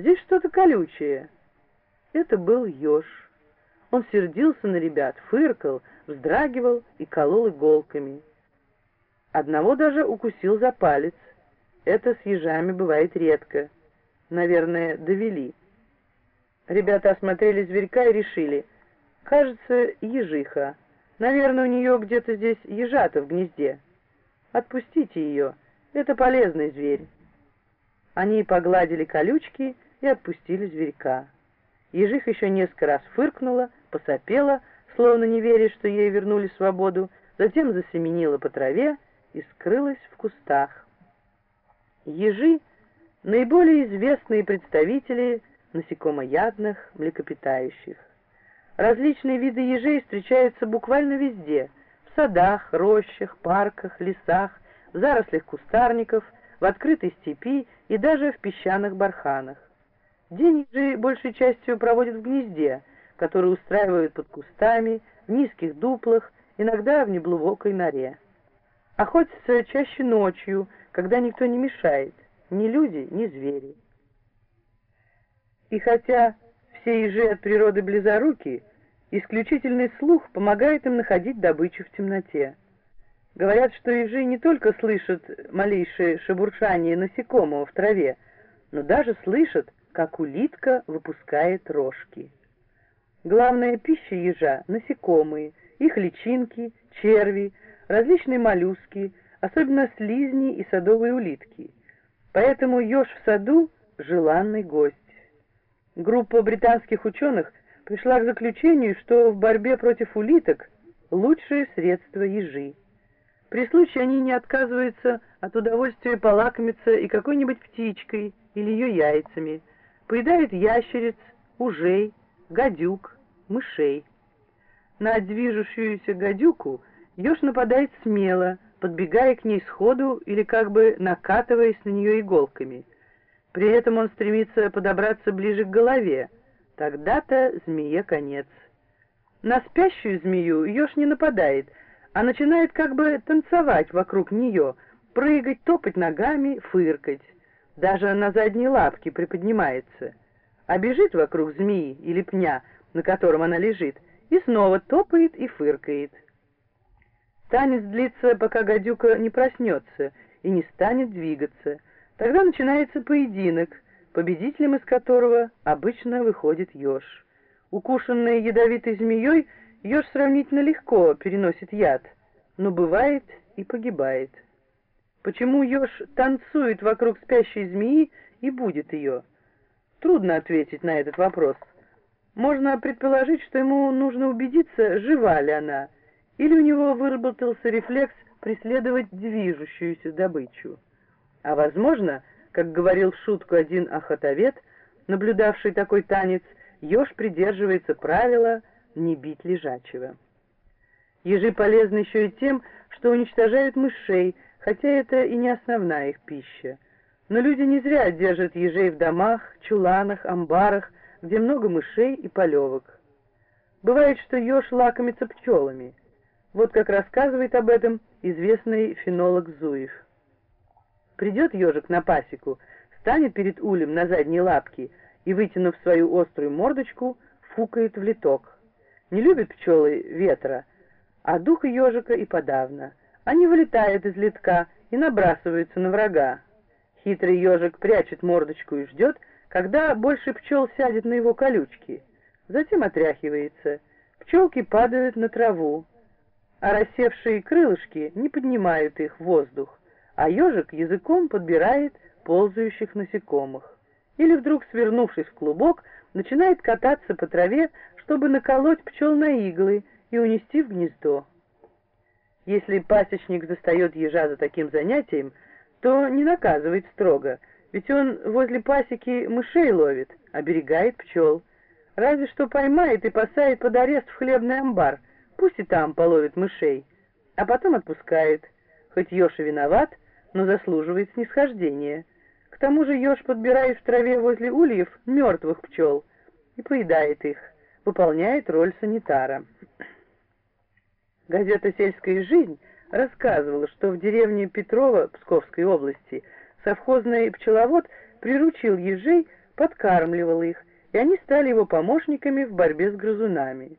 Здесь что-то колючее. Это был еж. Он сердился на ребят, фыркал, вздрагивал и колол иголками. Одного даже укусил за палец. Это с ежами бывает редко. Наверное, довели. Ребята осмотрели зверька и решили. Кажется, ежиха. Наверное, у нее где-то здесь ежата в гнезде. Отпустите ее. Это полезный зверь. Они погладили колючки и отпустили зверька. Ежих еще несколько раз фыркнула, посопела, словно не веря, что ей вернули свободу, затем засеменила по траве и скрылась в кустах. Ежи — наиболее известные представители насекомоядных млекопитающих. Различные виды ежей встречаются буквально везде — в садах, рощах, парках, лесах, в зарослях кустарников, в открытой степи и даже в песчаных барханах. День большей частью проводят в гнезде, которое устраивают под кустами, в низких дуплах, иногда в неглубокой норе. Охотятся чаще ночью, когда никто не мешает, ни люди, ни звери. И хотя все ежи от природы близоруки, исключительный слух помогает им находить добычу в темноте. Говорят, что ежи не только слышат малейшее шебуршание насекомого в траве, но даже слышат, как улитка выпускает рожки. Главная пища ежа — насекомые, их личинки, черви, различные моллюски, особенно слизни и садовые улитки. Поэтому еж в саду — желанный гость. Группа британских ученых пришла к заключению, что в борьбе против улиток лучшее средство ежи. При случае они не отказываются от удовольствия полакомиться и какой-нибудь птичкой или ее яйцами, поедают ящериц, ужей, гадюк, мышей. На движущуюся гадюку еж нападает смело, подбегая к ней сходу или как бы накатываясь на нее иголками. При этом он стремится подобраться ближе к голове. Тогда-то змее конец. На спящую змею еж не нападает, а начинает как бы танцевать вокруг нее, прыгать, топать ногами, фыркать. Даже на задние лапки приподнимается. А бежит вокруг змеи или пня, на котором она лежит, и снова топает и фыркает. Танец длится, пока гадюка не проснется и не станет двигаться. Тогда начинается поединок, победителем из которого обычно выходит еж. Укушенный ядовитой змеей, еж сравнительно легко переносит яд, но бывает и погибает. Почему еж танцует вокруг спящей змеи и будет ее? Трудно ответить на этот вопрос. Можно предположить, что ему нужно убедиться, жива ли она, или у него выработался рефлекс преследовать движущуюся добычу. А возможно, как говорил в шутку один охотовед, наблюдавший такой танец, еж придерживается правила не бить лежачего. Ежи полезны еще и тем, что уничтожают мышей, хотя это и не основная их пища. Но люди не зря держат ежей в домах, чуланах, амбарах, где много мышей и полевок. Бывает, что еж лакомится пчелами. Вот как рассказывает об этом известный фенолог Зуев. Придет ежик на пасеку, станет перед улем на задние лапки и, вытянув свою острую мордочку, фукает в литок. Не любят пчелы ветра, а дух ежика и подавно. Они вылетают из литка и набрасываются на врага. Хитрый ежик прячет мордочку и ждет, когда больше пчел сядет на его колючки. Затем отряхивается. Пчелки падают на траву, а рассевшие крылышки не поднимают их в воздух, а ежик языком подбирает ползающих насекомых. Или вдруг, свернувшись в клубок, начинает кататься по траве, чтобы наколоть пчел на иглы и унести в гнездо. Если пасечник застает ежа за таким занятием, то не наказывает строго, ведь он возле пасеки мышей ловит, оберегает пчел. Разве что поймает и посадит под арест в хлебный амбар, пусть и там половит мышей, а потом отпускает. Хоть еж и виноват, но заслуживает снисхождения. К тому же еж подбирает в траве возле ульев мертвых пчел и поедает их, выполняет роль санитара. Газета «Сельская жизнь» рассказывала, что в деревне Петрова Псковской области совхозный пчеловод приручил ежей подкармливал их, и они стали его помощниками в борьбе с грызунами.